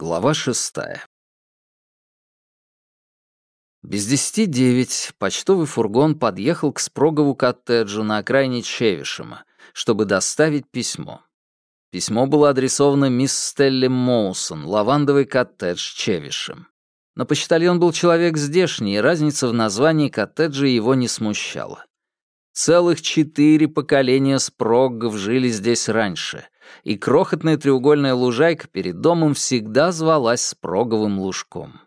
Глава шестая. Без десяти девять почтовый фургон подъехал к Спрогову коттеджу на окраине Чевишема, чтобы доставить письмо. Письмо было адресовано мисс Стелле Моусон, лавандовый коттедж Чевишем. Но почтальон был человек здешний, и разница в названии коттеджа его не смущала. Целых четыре поколения Спроггов жили здесь раньше, и крохотная треугольная лужайка перед домом всегда звалась Спроговым лужком.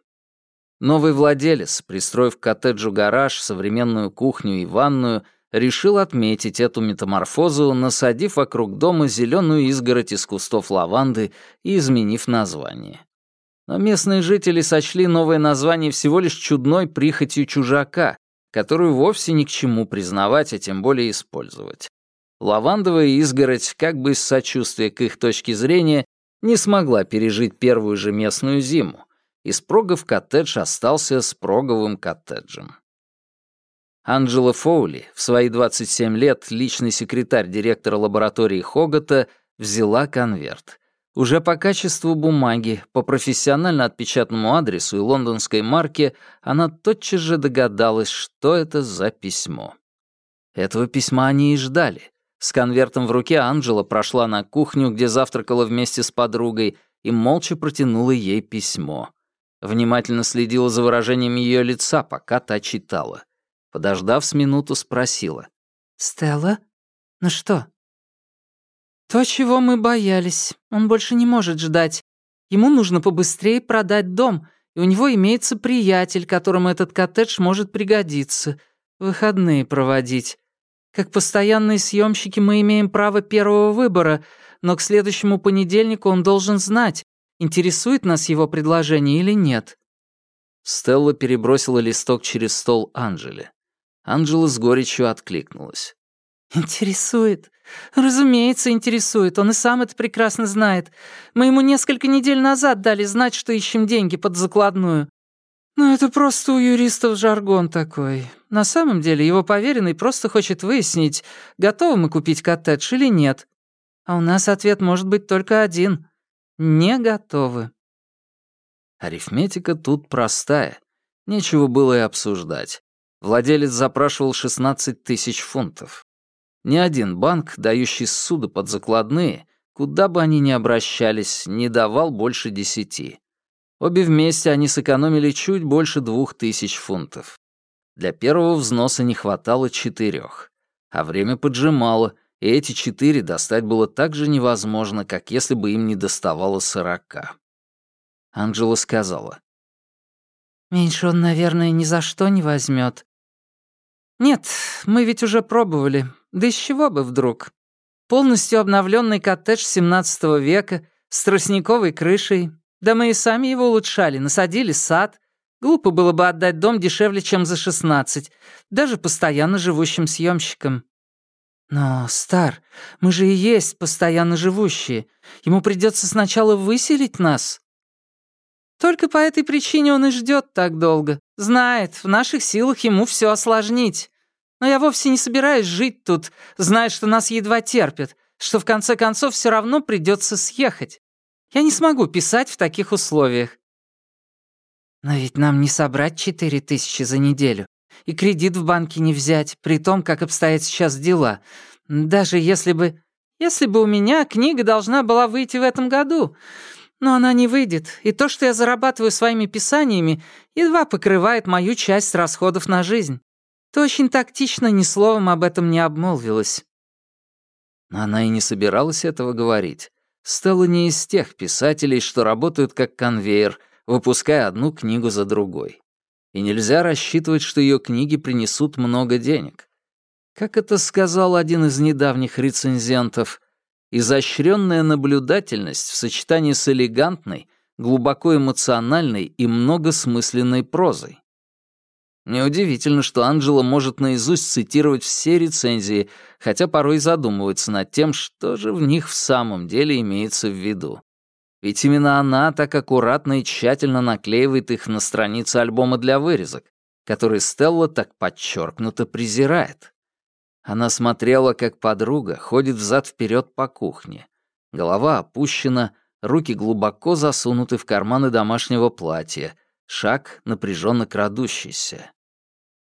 Новый владелец, пристроив к коттеджу гараж, современную кухню и ванную, решил отметить эту метаморфозу, насадив вокруг дома зеленую изгородь из кустов лаванды и изменив название. Но местные жители сочли новое название всего лишь чудной прихотью чужака, которую вовсе ни к чему признавать, а тем более использовать. Лавандовая изгородь, как бы из сочувствия к их точке зрения, не смогла пережить первую же местную зиму, и Спрогов коттедж остался Спроговым коттеджем. Анджела Фоули, в свои 27 лет личный секретарь директора лаборатории Хогота, взяла конверт. Уже по качеству бумаги, по профессионально отпечатанному адресу и лондонской марке она тотчас же догадалась, что это за письмо. Этого письма они и ждали. С конвертом в руке Анджела прошла на кухню, где завтракала вместе с подругой, и молча протянула ей письмо. Внимательно следила за выражением ее лица, пока та читала. Подождав с минуту, спросила. «Стелла? Ну что?» «То, чего мы боялись. Он больше не может ждать. Ему нужно побыстрее продать дом, и у него имеется приятель, которому этот коттедж может пригодиться. Выходные проводить. Как постоянные съемщики мы имеем право первого выбора, но к следующему понедельнику он должен знать, интересует нас его предложение или нет». Стелла перебросила листок через стол Анжеле. Анжела с горечью откликнулась. «Интересует. Разумеется, интересует. Он и сам это прекрасно знает. Мы ему несколько недель назад дали знать, что ищем деньги под закладную. Но это просто у юристов жаргон такой. На самом деле его поверенный просто хочет выяснить, готовы мы купить коттедж или нет. А у нас ответ может быть только один. Не готовы. Арифметика тут простая. Нечего было и обсуждать. Владелец запрашивал 16 тысяч фунтов. Ни один банк, дающий суды под закладные, куда бы они ни обращались, не давал больше десяти. Обе вместе они сэкономили чуть больше двух тысяч фунтов. Для первого взноса не хватало четырех, а время поджимало, и эти четыре достать было так же невозможно, как если бы им не доставало сорока. Анджела сказала. «Меньше он, наверное, ни за что не возьмет. «Нет, мы ведь уже пробовали. Да из чего бы вдруг? Полностью обновленный коттедж 17 века с тростниковой крышей. Да мы и сами его улучшали, насадили сад. Глупо было бы отдать дом дешевле, чем за 16, даже постоянно живущим съемщикам. Но, Стар, мы же и есть постоянно живущие. Ему придется сначала выселить нас. Только по этой причине он и ждет так долго. Знает, в наших силах ему все осложнить. Но я вовсе не собираюсь жить тут, зная, что нас едва терпят, что в конце концов все равно придется съехать. Я не смогу писать в таких условиях. Но ведь нам не собрать четыре тысячи за неделю. И кредит в банке не взять, при том, как обстоят сейчас дела. Даже если бы... Если бы у меня книга должна была выйти в этом году. Но она не выйдет, и то, что я зарабатываю своими писаниями, едва покрывает мою часть расходов на жизнь. Ты очень тактично ни словом об этом не обмолвилась». Она и не собиралась этого говорить. Стелла не из тех писателей, что работают как конвейер, выпуская одну книгу за другой. И нельзя рассчитывать, что ее книги принесут много денег. Как это сказал один из недавних рецензентов, изощренная наблюдательность в сочетании с элегантной, глубоко эмоциональной и многосмысленной прозой. Неудивительно, что Анджела может наизусть цитировать все рецензии, хотя порой задумывается над тем, что же в них в самом деле имеется в виду. Ведь именно она так аккуратно и тщательно наклеивает их на страницы альбома для вырезок, который Стелла так подчеркнуто презирает. Она смотрела, как подруга ходит взад-вперед по кухне. Голова опущена, руки глубоко засунуты в карманы домашнего платья, шаг напряженно крадущийся.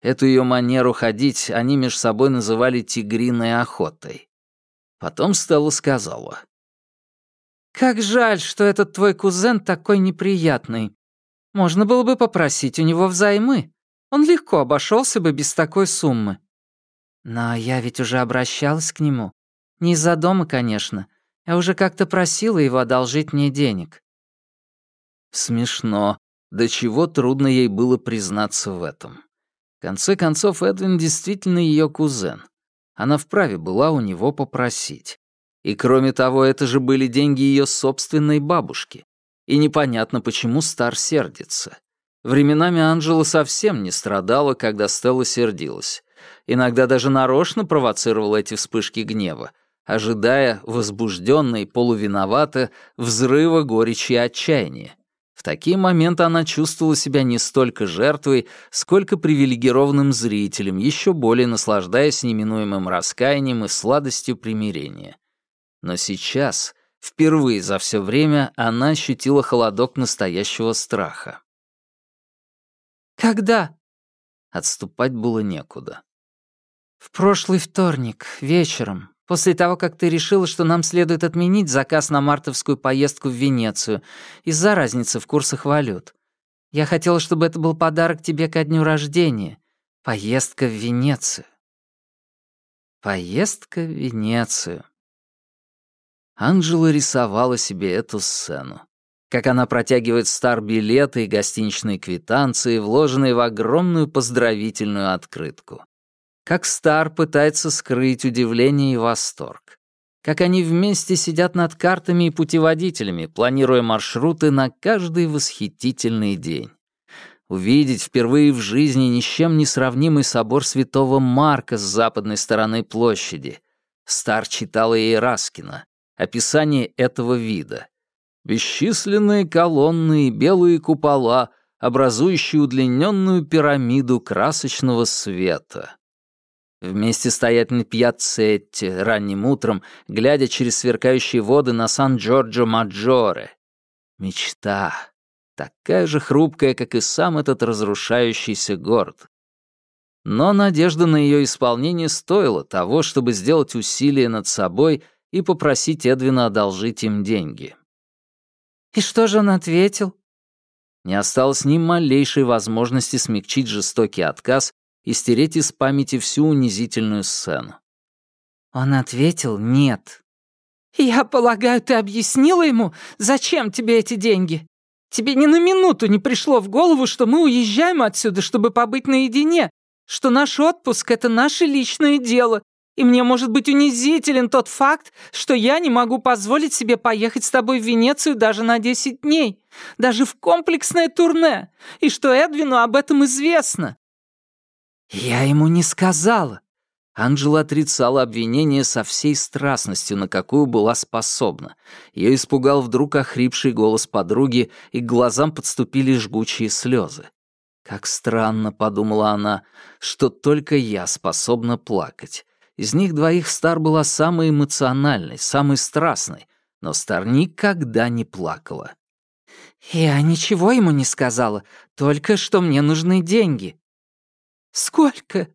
Эту ее манеру ходить они меж собой называли тигриной охотой. Потом Стелла сказала. «Как жаль, что этот твой кузен такой неприятный. Можно было бы попросить у него взаймы. Он легко обошелся бы без такой суммы. Но я ведь уже обращалась к нему. Не из-за дома, конечно. Я уже как-то просила его одолжить мне денег». Смешно. До чего трудно ей было признаться в этом. В конце концов, Эдвин действительно ее кузен. Она вправе была у него попросить. И кроме того, это же были деньги ее собственной бабушки. И непонятно, почему Стар сердится. Временами Анжела совсем не страдала, когда Стелла сердилась. Иногда даже нарочно провоцировала эти вспышки гнева, ожидая, возбужденно и полувиновато, взрыва горечи и отчаяния. В такие моменты она чувствовала себя не столько жертвой, сколько привилегированным зрителем, еще более наслаждаясь неминуемым раскаянием и сладостью примирения. Но сейчас, впервые за все время, она ощутила холодок настоящего страха. «Когда?» Отступать было некуда. «В прошлый вторник, вечером, После того, как ты решила, что нам следует отменить заказ на мартовскую поездку в Венецию из-за разницы в курсах валют. Я хотела, чтобы это был подарок тебе ко дню рождения. Поездка в Венецию. Поездка в Венецию. Анжела рисовала себе эту сцену. Как она протягивает стар билеты и гостиничные квитанции, вложенные в огромную поздравительную открытку как Стар пытается скрыть удивление и восторг. Как они вместе сидят над картами и путеводителями, планируя маршруты на каждый восхитительный день. Увидеть впервые в жизни ни с чем не сравнимый собор святого Марка с западной стороны площади. Стар читала ей Раскина. Описание этого вида. Бесчисленные колонны и белые купола, образующие удлиненную пирамиду красочного света. Вместе стоять на пьяццетте ранним утром, глядя через сверкающие воды на Сан-Джорджо-Маджоре. Мечта. Такая же хрупкая, как и сам этот разрушающийся город. Но надежда на ее исполнение стоила того, чтобы сделать усилие над собой и попросить Эдвина одолжить им деньги. «И что же он ответил?» Не осталось ни малейшей возможности смягчить жестокий отказ и стереть из памяти всю унизительную сцену. Он ответил «нет». «Я полагаю, ты объяснила ему, зачем тебе эти деньги? Тебе ни на минуту не пришло в голову, что мы уезжаем отсюда, чтобы побыть наедине, что наш отпуск — это наше личное дело, и мне может быть унизителен тот факт, что я не могу позволить себе поехать с тобой в Венецию даже на 10 дней, даже в комплексное турне, и что Эдвину об этом известно. «Я ему не сказала». Анжела отрицала обвинение со всей страстностью, на какую была способна. Ее испугал вдруг охрипший голос подруги, и к глазам подступили жгучие слезы. «Как странно», — подумала она, — «что только я способна плакать. Из них двоих Стар была самой эмоциональной, самой страстной, но Стар никогда не плакала». «Я ничего ему не сказала, только что мне нужны деньги», «Сколько?»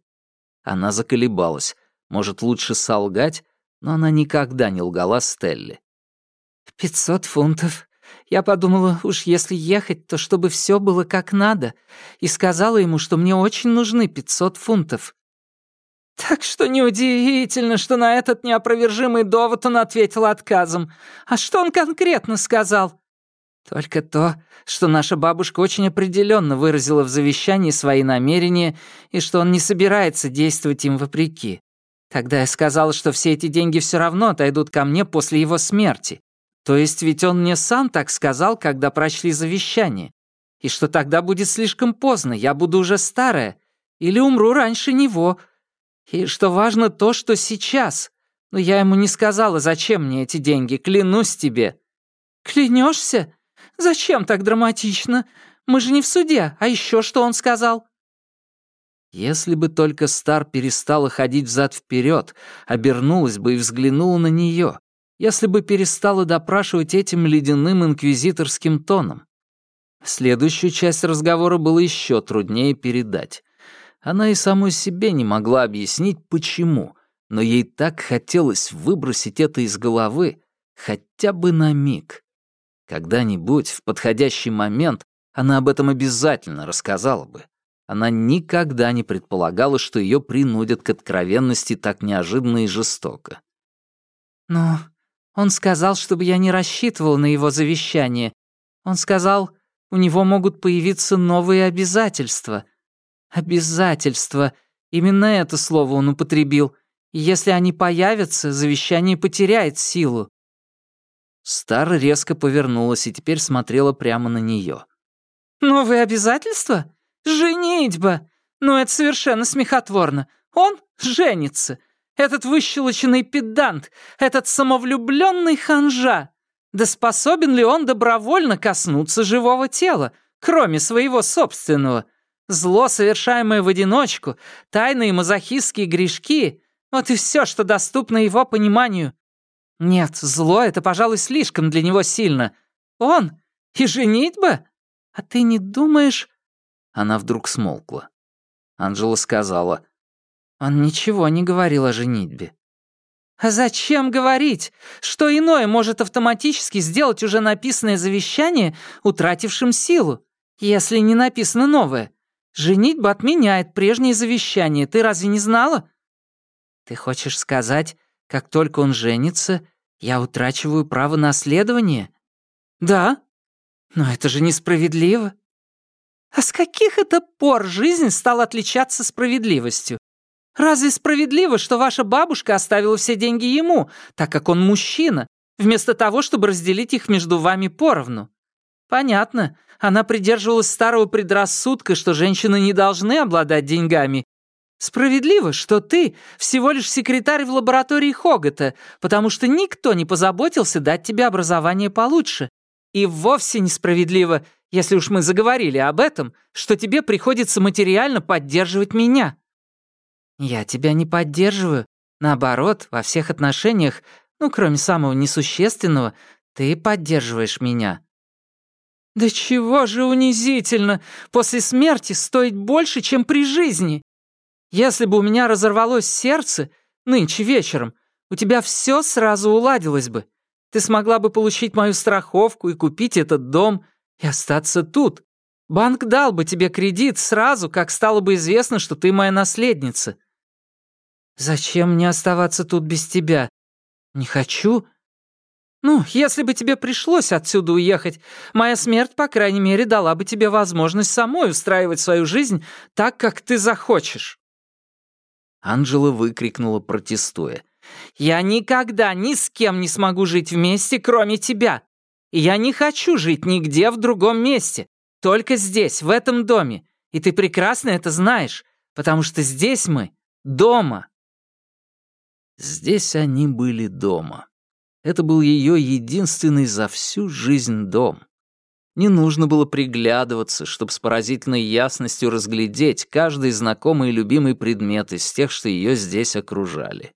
Она заколебалась. Может, лучше солгать? Но она никогда не лгала Стелле. «Пятьсот фунтов. Я подумала, уж если ехать, то чтобы все было как надо, и сказала ему, что мне очень нужны пятьсот фунтов». «Так что неудивительно, что на этот неопровержимый довод он ответил отказом. А что он конкретно сказал?» Только то, что наша бабушка очень определенно выразила в завещании свои намерения и что он не собирается действовать им вопреки. Тогда я сказала, что все эти деньги все равно отойдут ко мне после его смерти. То есть ведь он мне сам так сказал, когда прочли завещание. И что тогда будет слишком поздно, я буду уже старая. Или умру раньше него. И что важно то, что сейчас. Но я ему не сказала, зачем мне эти деньги, клянусь тебе. Клянешься? Зачем так драматично? Мы же не в суде, а еще что он сказал?» Если бы только Стар перестала ходить взад вперед, обернулась бы и взглянула на нее, если бы перестала допрашивать этим ледяным инквизиторским тоном. Следующую часть разговора было еще труднее передать. Она и самой себе не могла объяснить, почему, но ей так хотелось выбросить это из головы хотя бы на миг. Когда-нибудь, в подходящий момент, она об этом обязательно рассказала бы. Она никогда не предполагала, что ее принудят к откровенности так неожиданно и жестоко. «Но он сказал, чтобы я не рассчитывал на его завещание. Он сказал, у него могут появиться новые обязательства. Обязательства. Именно это слово он употребил. И если они появятся, завещание потеряет силу. Стар резко повернулась и теперь смотрела прямо на нее. «Новые обязательства? Женитьба! Ну, это совершенно смехотворно. Он женится. Этот выщелоченный педант, этот самовлюбленный ханжа. Да способен ли он добровольно коснуться живого тела, кроме своего собственного? Зло, совершаемое в одиночку, тайные мазохистские грешки — вот и все, что доступно его пониманию. Нет, зло — это, пожалуй, слишком для него сильно. Он и женитьба? А ты не думаешь...» Она вдруг смолкла. Анжела сказала. «Он ничего не говорил о женитьбе». «А зачем говорить? Что иное может автоматически сделать уже написанное завещание, утратившим силу, если не написано новое? Женитьба отменяет прежнее завещание, ты разве не знала?» «Ты хочешь сказать, как только он женится, я утрачиваю право наследования?» «Да. Но это же несправедливо». «А с каких это пор жизнь стала отличаться справедливостью? Разве справедливо, что ваша бабушка оставила все деньги ему, так как он мужчина, вместо того, чтобы разделить их между вами поровну? Понятно, она придерживалась старого предрассудка, что женщины не должны обладать деньгами. Справедливо, что ты всего лишь секретарь в лаборатории Хогота, потому что никто не позаботился дать тебе образование получше. И вовсе несправедливо, если уж мы заговорили об этом, что тебе приходится материально поддерживать меня. «Я тебя не поддерживаю. Наоборот, во всех отношениях, ну, кроме самого несущественного, ты поддерживаешь меня». «Да чего же унизительно! После смерти стоить больше, чем при жизни! Если бы у меня разорвалось сердце нынче вечером, у тебя все сразу уладилось бы. Ты смогла бы получить мою страховку и купить этот дом и остаться тут. Банк дал бы тебе кредит сразу, как стало бы известно, что ты моя наследница. «Зачем мне оставаться тут без тебя? Не хочу?» «Ну, если бы тебе пришлось отсюда уехать, моя смерть, по крайней мере, дала бы тебе возможность самой устраивать свою жизнь так, как ты захочешь». Анжела выкрикнула, протестуя. «Я никогда ни с кем не смогу жить вместе, кроме тебя. Я не хочу жить нигде в другом месте, только здесь, в этом доме. И ты прекрасно это знаешь, потому что здесь мы дома». Здесь они были дома. Это был ее единственный за всю жизнь дом. Не нужно было приглядываться, чтобы с поразительной ясностью разглядеть каждый знакомый и любимый предмет из тех, что ее здесь окружали.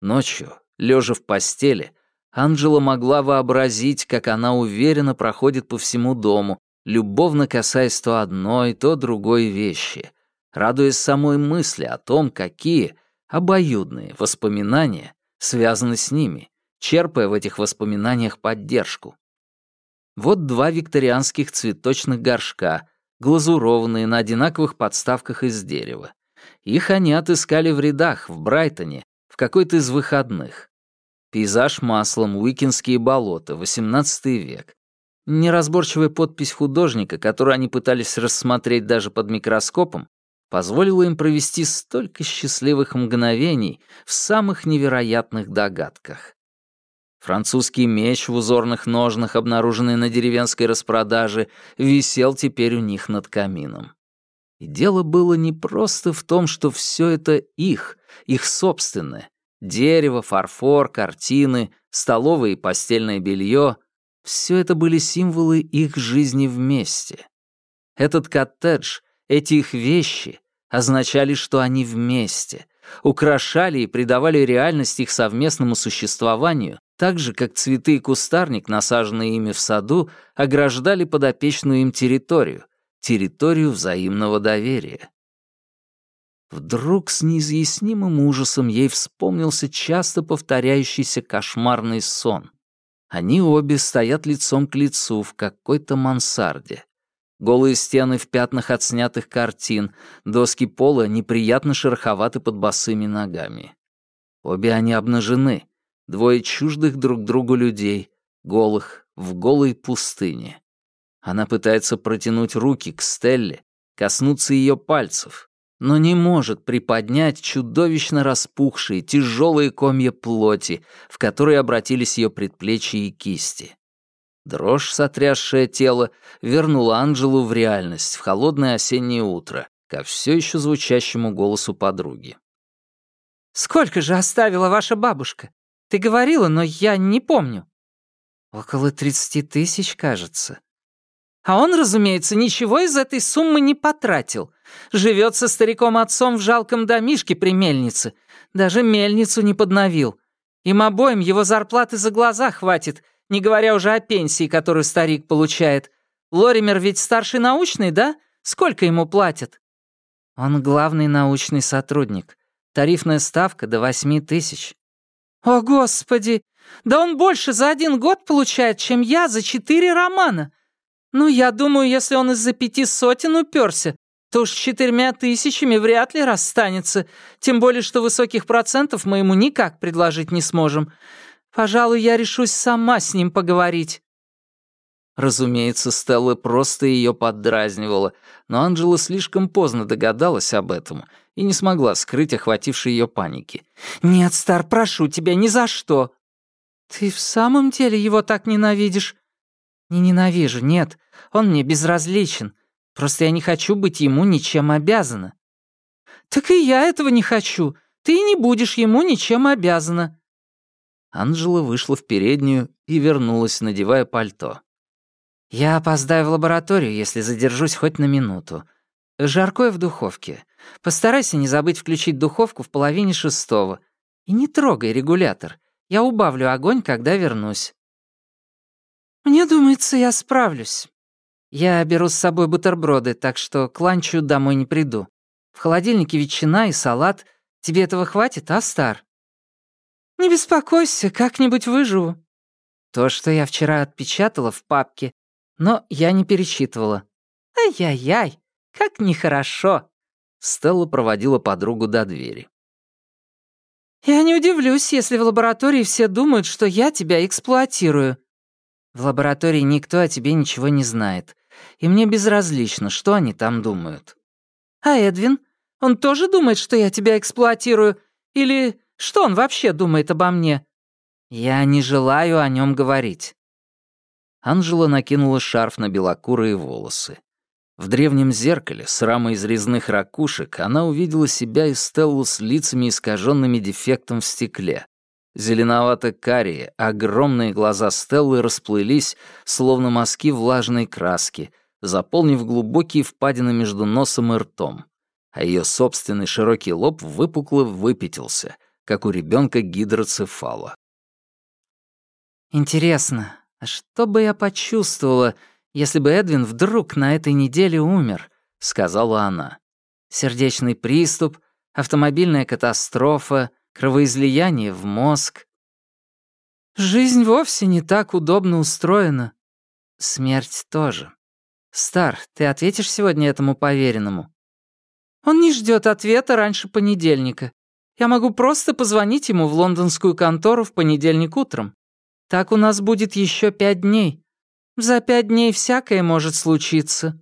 Ночью, лежа в постели, Анджела могла вообразить, как она уверенно проходит по всему дому, любовно касаясь то одной, то другой вещи, радуясь самой мысли о том, какие — обоюдные воспоминания связаны с ними, черпая в этих воспоминаниях поддержку. Вот два викторианских цветочных горшка, глазурованные на одинаковых подставках из дерева. Их они отыскали в рядах в Брайтоне в какой-то из выходных. Пейзаж маслом «Уикинские болота», XVIII век. Неразборчивая подпись художника, которую они пытались рассмотреть даже под микроскопом, позволило им провести столько счастливых мгновений в самых невероятных догадках. Французский меч в узорных ножнах, обнаруженный на деревенской распродаже, висел теперь у них над камином. И дело было не просто в том, что все это их, их собственное. Дерево, фарфор, картины, столовое и постельное белье — все это были символы их жизни вместе. Этот коттедж эти их вещи означали, что они вместе, украшали и придавали реальность их совместному существованию так же, как цветы и кустарник, насаженные ими в саду, ограждали подопечную им территорию, территорию взаимного доверия. Вдруг с неизъяснимым ужасом ей вспомнился часто повторяющийся кошмарный сон. Они обе стоят лицом к лицу в какой-то мансарде. Голые стены в пятнах от снятых картин, доски пола неприятно шероховаты под босыми ногами. Обе они обнажены, двое чуждых друг другу людей, голых, в голой пустыне. Она пытается протянуть руки к Стелле, коснуться ее пальцев, но не может приподнять чудовищно распухшие, тяжелые комья плоти, в которые обратились ее предплечья и кисти. Дрожь, сотрясшая тело, вернула Анджелу в реальность, в холодное осеннее утро, ко все еще звучащему голосу подруги. «Сколько же оставила ваша бабушка? Ты говорила, но я не помню». «Около тридцати тысяч, кажется». А он, разумеется, ничего из этой суммы не потратил. Живет со стариком-отцом в жалком домишке при мельнице. Даже мельницу не подновил. Им обоим его зарплаты за глаза хватит, не говоря уже о пенсии, которую старик получает. Лоример ведь старший научный, да? Сколько ему платят?» «Он главный научный сотрудник. Тарифная ставка до восьми тысяч». «О, Господи! Да он больше за один год получает, чем я за четыре романа. Ну, я думаю, если он из-за пяти сотен уперся, то уж с четырьмя тысячами вряд ли расстанется, тем более, что высоких процентов мы ему никак предложить не сможем. Пожалуй, я решусь сама с ним поговорить». Разумеется, Стелла просто ее поддразнивала, но Анджела слишком поздно догадалась об этом и не смогла скрыть охватившей ее паники. «Нет, Стар, прошу тебя, ни за что!» «Ты в самом деле его так ненавидишь?» «Не ненавижу, нет. Он мне безразличен. Просто я не хочу быть ему ничем обязана». «Так и я этого не хочу. Ты не будешь ему ничем обязана». Анжела вышла в переднюю и вернулась, надевая пальто. «Я опоздаю в лабораторию, если задержусь хоть на минуту. Жаркое в духовке. Постарайся не забыть включить духовку в половине шестого. И не трогай регулятор. Я убавлю огонь, когда вернусь». «Мне думается, я справлюсь. Я беру с собой бутерброды, так что к ланчу домой не приду. В холодильнике ветчина и салат. Тебе этого хватит, а, Стар?» «Не беспокойся, как-нибудь выживу». То, что я вчера отпечатала в папке, но я не перечитывала. «Ай-яй-яй, как нехорошо!» Стелла проводила подругу до двери. «Я не удивлюсь, если в лаборатории все думают, что я тебя эксплуатирую», в лаборатории никто о тебе ничего не знает, и мне безразлично, что они там думают. А Эдвин? Он тоже думает, что я тебя эксплуатирую? Или что он вообще думает обо мне? Я не желаю о нем говорить. Анжела накинула шарф на белокурые волосы. В древнем зеркале с рамой из резных ракушек она увидела себя и Стеллу с лицами, искаженными дефектом в стекле, Зеленовато-карие, огромные глаза Стеллы расплылись, словно мазки влажной краски, заполнив глубокие впадины между носом и ртом, а ее собственный широкий лоб выпукло выпятился, как у ребенка гидроцефала. «Интересно, а что бы я почувствовала, если бы Эдвин вдруг на этой неделе умер?» — сказала она. «Сердечный приступ, автомобильная катастрофа, кровоизлияние в мозг. Жизнь вовсе не так удобно устроена. Смерть тоже. Стар, ты ответишь сегодня этому поверенному? Он не ждет ответа раньше понедельника. Я могу просто позвонить ему в лондонскую контору в понедельник утром. Так у нас будет еще пять дней. За пять дней всякое может случиться.